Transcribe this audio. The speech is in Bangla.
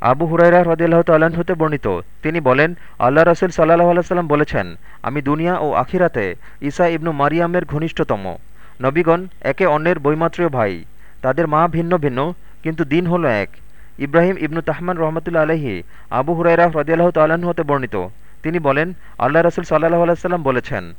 আবু হুরাইরা হ্রদিল্লাহ তাল্লাহ্ন হতে বর্ণিত। তিনি বলেন, আল্লাহ রসুল সাল্লাহ আল্লাহ বলেছেন, আমি দুনিয়া ও আখিরাতে ঈসা ইবনু মারিয়ামের ঘনিষ্ঠতম। নবীগণ একে অন্যের বৈমাত্রীয় ভাই। তাদের মা ভিন্ন ভিন্ন, কিন্তু দিন হল এক। ইব্রাহিম ইবনু তাহমান রহমতুল্লা আলহি আবু হুরাইরা হ্রদিয়াল্লাহ তাল্লাহ্ন হতে বর্ণিত। তিনি বলেন, আল্লাহ রসুল সাল্লাহ আলাইসাল্লাম বলেছেন